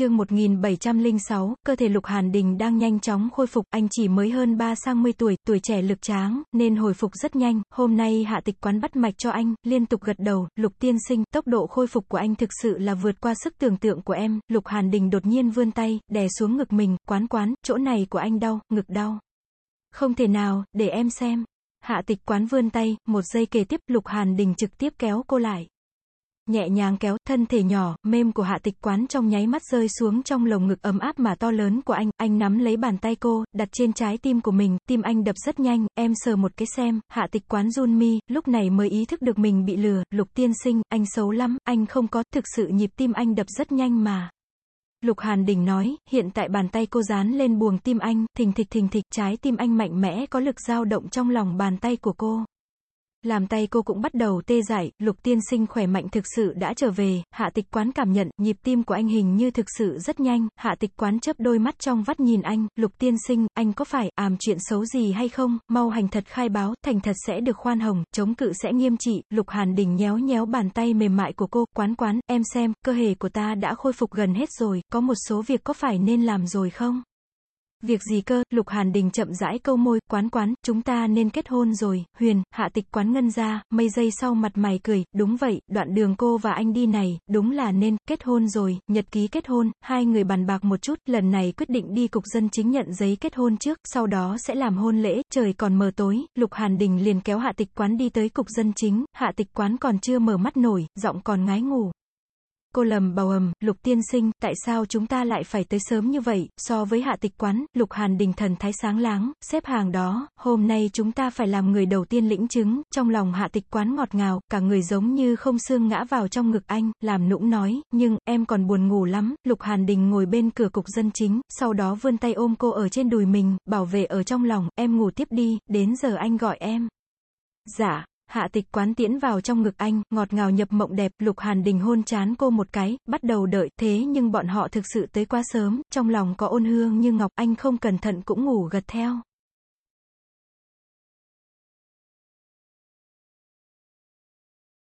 chương 1706, cơ thể Lục Hàn Đình đang nhanh chóng khôi phục, anh chỉ mới hơn 3-60 tuổi, tuổi trẻ lực tráng, nên hồi phục rất nhanh, hôm nay hạ tịch quán bắt mạch cho anh, liên tục gật đầu, Lục tiên sinh, tốc độ khôi phục của anh thực sự là vượt qua sức tưởng tượng của em, Lục Hàn Đình đột nhiên vươn tay, đè xuống ngực mình, quán quán, chỗ này của anh đau, ngực đau. Không thể nào, để em xem. Hạ tịch quán vươn tay, một giây kề tiếp, Lục Hàn Đình trực tiếp kéo cô lại nhẹ nhàng kéo, thân thể nhỏ, mềm của hạ tịch quán trong nháy mắt rơi xuống trong lồng ngực ấm áp mà to lớn của anh, anh nắm lấy bàn tay cô, đặt trên trái tim của mình, tim anh đập rất nhanh, em sờ một cái xem, hạ tịch quán run mi, lúc này mới ý thức được mình bị lừa, lục tiên sinh, anh xấu lắm, anh không có, thực sự nhịp tim anh đập rất nhanh mà. Lục Hàn Đình nói, hiện tại bàn tay cô dán lên buồng tim anh, thình thịch thình thịch, trái tim anh mạnh mẽ có lực dao động trong lòng bàn tay của cô. Làm tay cô cũng bắt đầu tê dại, lục tiên sinh khỏe mạnh thực sự đã trở về, hạ tịch quán cảm nhận, nhịp tim của anh hình như thực sự rất nhanh, hạ tịch quán chớp đôi mắt trong vắt nhìn anh, lục tiên sinh, anh có phải àm chuyện xấu gì hay không, mau hành thật khai báo, thành thật sẽ được khoan hồng, chống cự sẽ nghiêm trị, lục hàn đình nhéo nhéo bàn tay mềm mại của cô, quán quán, em xem, cơ hề của ta đã khôi phục gần hết rồi, có một số việc có phải nên làm rồi không? Việc gì cơ, Lục Hàn Đình chậm rãi câu môi, quán quán, chúng ta nên kết hôn rồi, huyền, hạ tịch quán ngân ra, mây giây sau mặt mày cười, đúng vậy, đoạn đường cô và anh đi này, đúng là nên, kết hôn rồi, nhật ký kết hôn, hai người bàn bạc một chút, lần này quyết định đi cục dân chính nhận giấy kết hôn trước, sau đó sẽ làm hôn lễ, trời còn mờ tối, Lục Hàn Đình liền kéo hạ tịch quán đi tới cục dân chính, hạ tịch quán còn chưa mở mắt nổi, giọng còn ngái ngủ. Cô lầm bầu ầm, lục tiên sinh, tại sao chúng ta lại phải tới sớm như vậy, so với hạ tịch quán, lục hàn đình thần thái sáng láng, xếp hàng đó, hôm nay chúng ta phải làm người đầu tiên lĩnh chứng, trong lòng hạ tịch quán ngọt ngào, cả người giống như không xương ngã vào trong ngực anh, làm nũng nói, nhưng, em còn buồn ngủ lắm, lục hàn đình ngồi bên cửa cục dân chính, sau đó vươn tay ôm cô ở trên đùi mình, bảo vệ ở trong lòng, em ngủ tiếp đi, đến giờ anh gọi em. Dạ. Hạ tịch quán tiễn vào trong ngực anh, ngọt ngào nhập mộng đẹp, lục hàn đình hôn chán cô một cái, bắt đầu đợi, thế nhưng bọn họ thực sự tới quá sớm, trong lòng có ôn hương như ngọc, anh không cẩn thận cũng ngủ gật theo.